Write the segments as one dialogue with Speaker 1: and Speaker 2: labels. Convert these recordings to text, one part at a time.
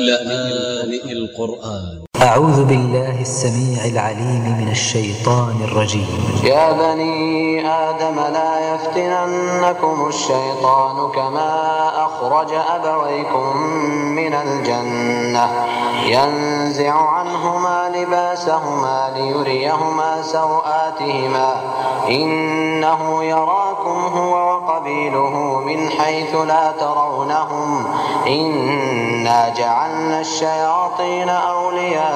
Speaker 1: لآن القرآن.
Speaker 2: أ ع و ذ ب ا ل ل ه السميع العليم من ا ل ش ي ط ا ن ا ل ج ي م
Speaker 3: يا بني آدم لا يفتننكم الشيطان كما أخرج أبويكم من الجنة. ينزع عنهما لباسهما ليريهما سوآتهما. إنه يراكم هو وقبيله من حيث لا ترونهم. إنا جعلنا الشياطين أولياء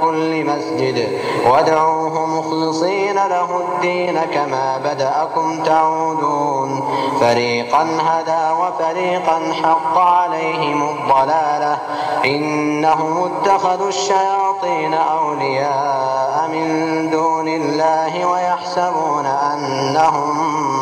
Speaker 3: كل مسجد. وادعوه مخلصين له الدين كما بدأكم تعودون. فريقا هدى وفريقا حق عليهم الضلالة. إنهم اتخذوا الشياطين أولياء من دون الله ويحسبون أنهم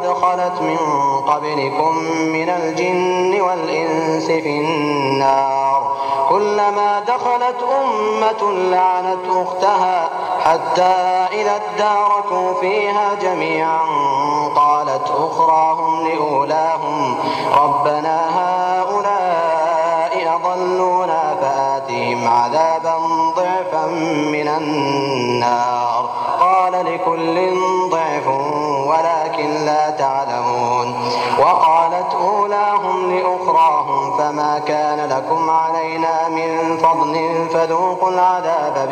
Speaker 3: قد خلت من قبلكم من الجن والإنس في النار. كلما دخلت أمة لعنت أختها حتى إذا اداركوا فيها جميعا قالت أخراهم لأولاهم. ربنا هؤلاء أضلونا فآتهم عذابا ضعفا من النار.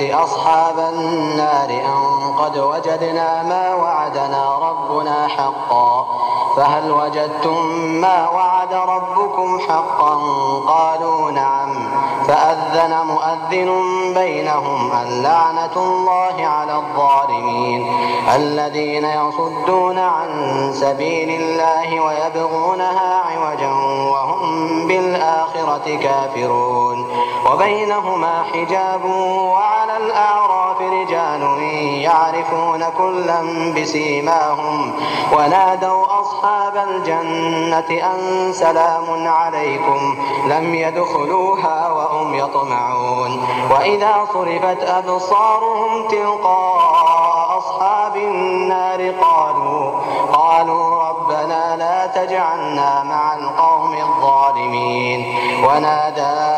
Speaker 3: الجنة أصحاب النار أن قد وجدنا ما وعدنا ربنا حقا فهل وجدتم ما وعد ربكم حقا قالوا نعم فأذن مؤذن بينهم اللعنة الله على الظالمين الذين يصدون عن سبيل الله ويبغونها عوجا وهم بالآخرة كافرون وبينهما حجاب وعلى الأعراف رجال يعرفون كلا بسيماهم ونادوا أصحاب الجنة أن سلام عليكم لم يدخلوها وهم يطمعون وإذا صرفت أبصارهم تلقاء أصحاب النار قالوا قالوا ربنا لا تجعلنا مع القوم الظالمين ونادى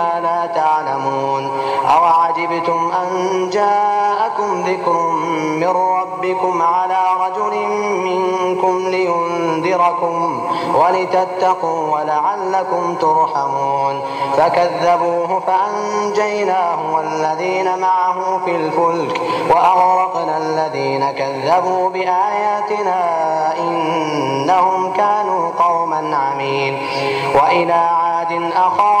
Speaker 3: ربكم على رجل منكم لينذركم ولتتقوا ولعلكم ترحمون فكذبوه فأنجيناه والذين معه في الفلك وأغرقنا الذين كذبوا بآياتنا إنهم كانوا قوما عمين. وإلى عاد أخاهم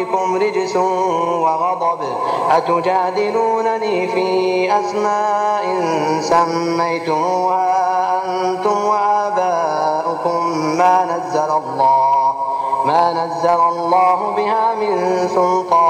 Speaker 3: ربكم رجس وغضب. أتجادلونني في أسماء سميتموها أنتم وآباؤكم ما نزل الله ما نزل الله بها من سلطان.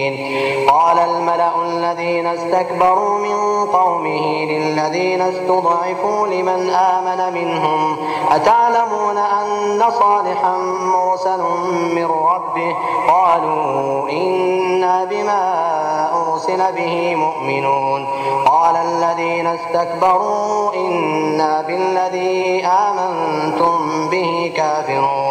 Speaker 3: استكبروا من قومه للذين استضعفوا لمن آمن منهم. أتعلمون أن صالحا مرسل من ربه؟ قالوا إنا بما أرسل به مؤمنون. قال الذين استكبروا إنا بالذي آمنتم به كافرون.